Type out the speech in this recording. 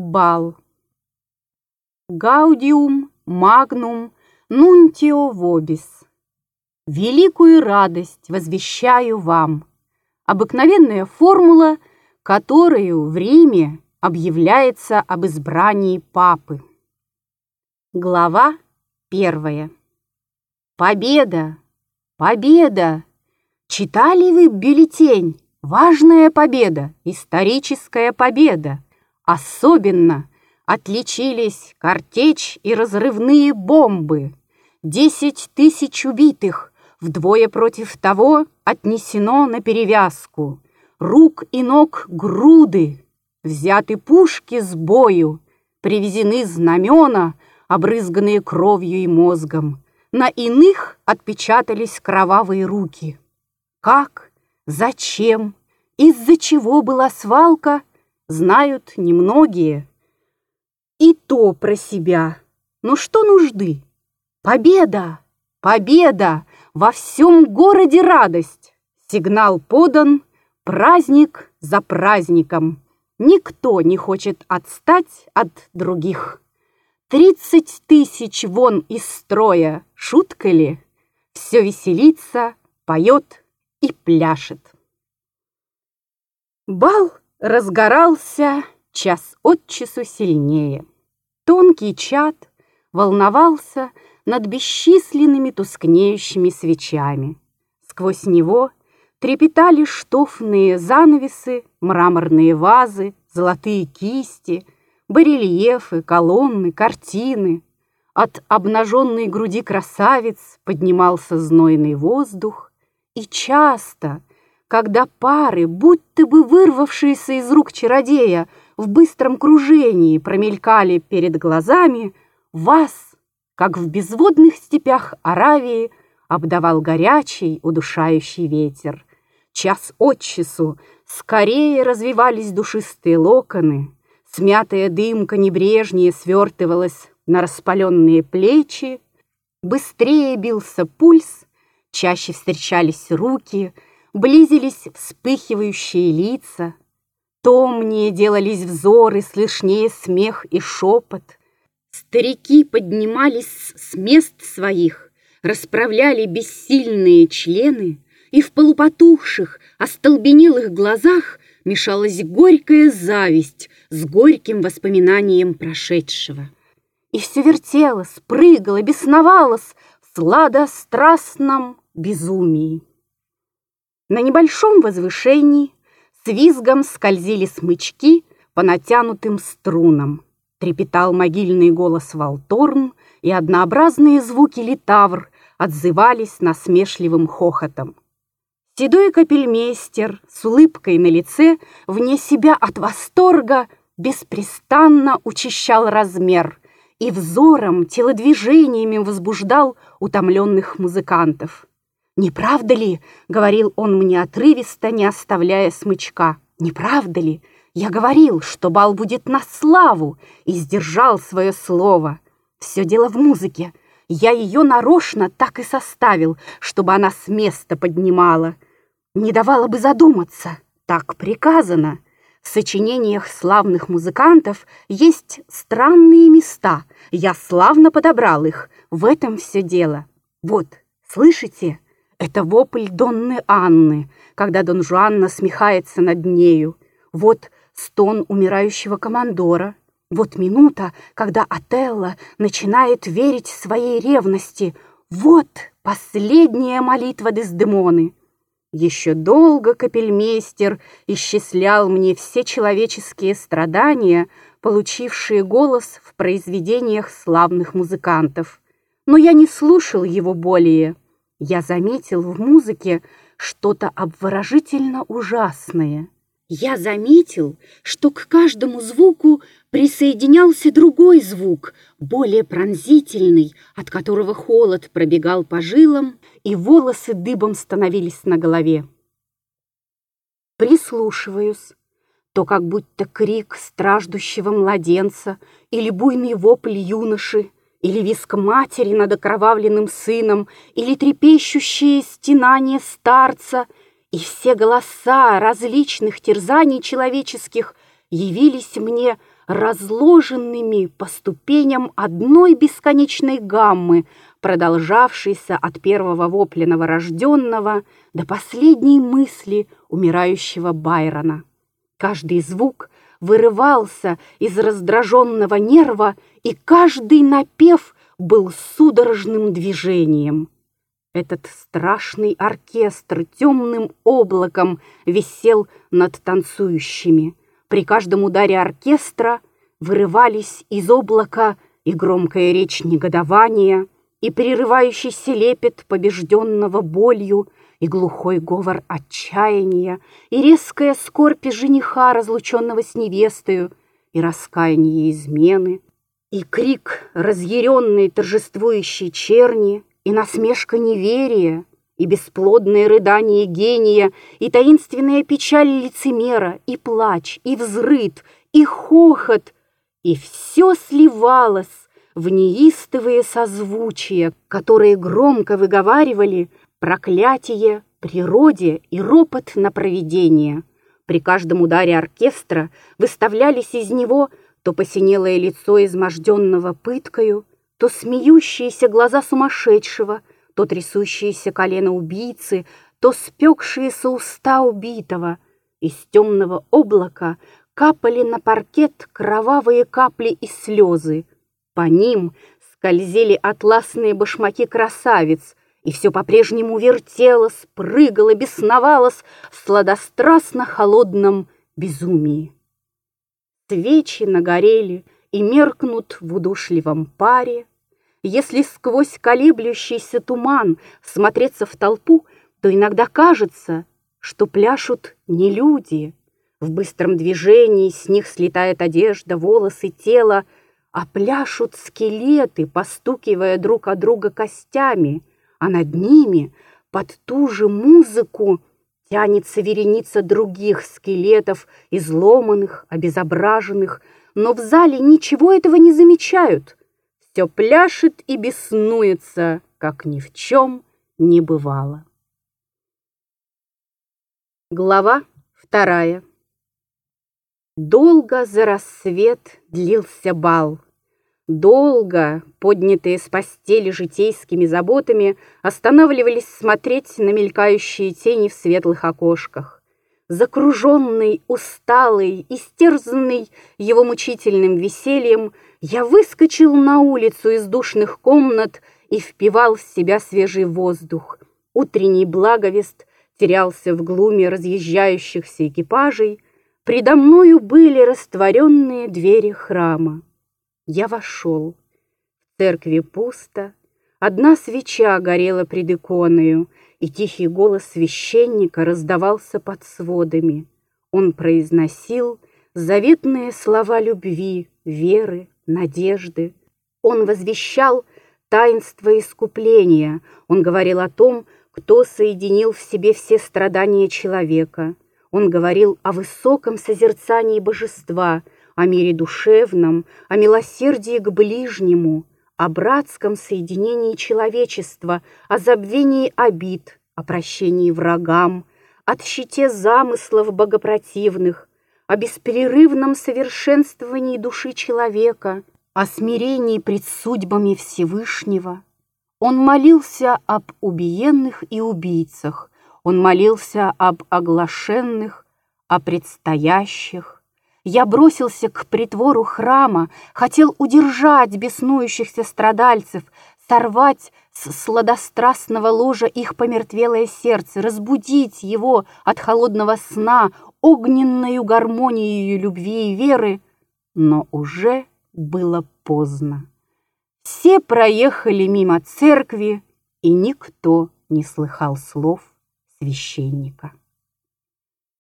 бал. Гаудиум, магнум, нунтио вобис. Великую радость возвещаю вам. Обыкновенная формула, которую в Риме объявляется об избрании папы. Глава первая. Победа! Победа! Читали вы бюллетень? Важная победа, историческая победа. Особенно отличились картечь и разрывные бомбы. Десять тысяч убитых, вдвое против того отнесено на перевязку. Рук и ног груды, взяты пушки с бою, привезены знамена, обрызганные кровью и мозгом. На иных отпечатались кровавые руки. Как? Зачем, из-за чего была свалка, знают немногие. И то про себя. Но что нужды? Победа! Победа! Во всем городе радость! Сигнал подан, праздник за праздником. Никто не хочет отстать от других. Тридцать тысяч вон из строя, шутка ли? Все веселится, поет, и пляшет. Бал разгорался час от часу сильнее. Тонкий чад волновался над бесчисленными тускнеющими свечами. Сквозь него трепетали штофные занавесы, мраморные вазы, золотые кисти, барельефы, колонны, картины. От обнаженной груди красавиц поднимался знойный воздух, и часто, когда пары, будто бы вырвавшиеся из рук чародея, в быстром кружении промелькали перед глазами, вас, как в безводных степях Аравии, обдавал горячий, удушающий ветер. Час от часу скорее развивались душистые локоны, смятая дымка небрежнее свертывалась на распаленные плечи, быстрее бился пульс, Чаще встречались руки, близились вспыхивающие лица. Томнее делались взоры, слышнее смех и шепот. Старики поднимались с мест своих, расправляли бессильные члены, и в полупотухших, остолбенелых глазах мешалась горькая зависть с горьким воспоминанием прошедшего. И все вертелось, прыгало, бесновалось в сладострастном безумии. На небольшом возвышении с визгом скользили смычки по натянутым струнам. Трепетал могильный голос Волторн, и однообразные звуки литавр отзывались насмешливым хохотом. Седой капельмейстер с улыбкой на лице, вне себя от восторга, беспрестанно учащал размер и взором, телодвижениями возбуждал утомленных музыкантов. «Не правда ли?» — говорил он мне отрывисто, не оставляя смычка. «Не правда ли? Я говорил, что бал будет на славу, и сдержал свое слово. Все дело в музыке. Я ее нарочно так и составил, чтобы она с места поднимала. Не давала бы задуматься. Так приказано. В сочинениях славных музыкантов есть странные места. Я славно подобрал их. В этом все дело. Вот, слышите?» Это вопль Донны Анны, когда Дон Жуан насмехается над нею. Вот стон умирающего командора. Вот минута, когда Отелло начинает верить своей ревности. Вот последняя молитва Дездемоны. Еще долго капельмейстер исчислял мне все человеческие страдания, получившие голос в произведениях славных музыкантов. Но я не слушал его более. Я заметил в музыке что-то обворожительно ужасное. Я заметил, что к каждому звуку присоединялся другой звук, более пронзительный, от которого холод пробегал по жилам, и волосы дыбом становились на голове. Прислушиваюсь, то как будто крик страждущего младенца или буйный вопль юноши, или виск матери над окровавленным сыном, или трепещущее стенание старца, и все голоса различных терзаний человеческих явились мне разложенными по ступеням одной бесконечной гаммы, продолжавшейся от первого вопля новорожденного до последней мысли умирающего Байрона. Каждый звук вырывался из раздраженного нерва, и каждый напев был судорожным движением. Этот страшный оркестр темным облаком висел над танцующими. При каждом ударе оркестра вырывались из облака и громкая речь негодования, и прерывающийся лепет побежденного болью, и глухой говор отчаяния, и резкая скорбь жениха, разлученного с невестою, и раскаяние измены, и крик разъяренной торжествующей черни — и насмешка неверия, и бесплодное рыдание гения, и таинственная печаль лицемера, и плач, и взрыд, и хохот, и все сливалось в неистовые созвучия, которые громко выговаривали проклятие природе и ропот на провидение. При каждом ударе оркестра выставлялись из него то посинелое лицо изможденного пыткою, то смеющиеся глаза сумасшедшего, то трясущиеся колено убийцы, то спекшиеся уста убитого. Из темного облака капали на паркет кровавые капли и слезы. По ним скользили атласные башмаки красавиц, и все по-прежнему вертелось, прыгало, бесновалось в сладострастно холодном безумии. Свечи нагорели и меркнут в удушливом паре, если сквозь колеблющийся туман смотреться в толпу, то иногда кажется, что пляшут не люди. В быстром движении с них слетает одежда, волосы, тело, а пляшут скелеты, постукивая друг о друга костями, а над ними, под ту же музыку, тянется вереница других скелетов, изломанных, обезображенных, но в зале ничего этого не замечают — все пляшет и беснуется, как ни в чем не бывало. Глава вторая. Долго за рассвет длился бал. Долго, поднятые с постели житейскими заботами, останавливались смотреть на мелькающие тени в светлых окошках. Закруженный, усталый, истерзанный его мучительным весельем, я выскочил на улицу из душных комнат и впивал в себя свежий воздух. Утренний благовест терялся в глуме разъезжающихся экипажей. Предо мною были растворенные двери храма. Я вошел. В церкви пусто. Одна свеча горела пред иконою, и тихий голос священника раздавался под сводами. Он произносил заветные слова любви, веры, надежды. Он возвещал таинство искупления. Он говорил о том, кто соединил в себе все страдания человека. Он говорил о высоком созерцании божества, о мире душевном, о милосердии к ближнему, о братском соединении человечества, о забвении обид, о прощении врагам, о щите замыслов богопротивных, о беспрерывном совершенствовании души человека, о смирении пред судьбами Всевышнего. Он молился об убиенных и убийцах, он молился об оглашенных, о предстоящих. Я бросился к притвору храма, хотел удержать беснующихся страдальцев, сорвать с сладострастного ложа их помертвелое сердце, разбудить его от холодного сна, огненную гармонией любви и веры, но уже было поздно. Все проехали мимо церкви, и никто не слыхал слов священника.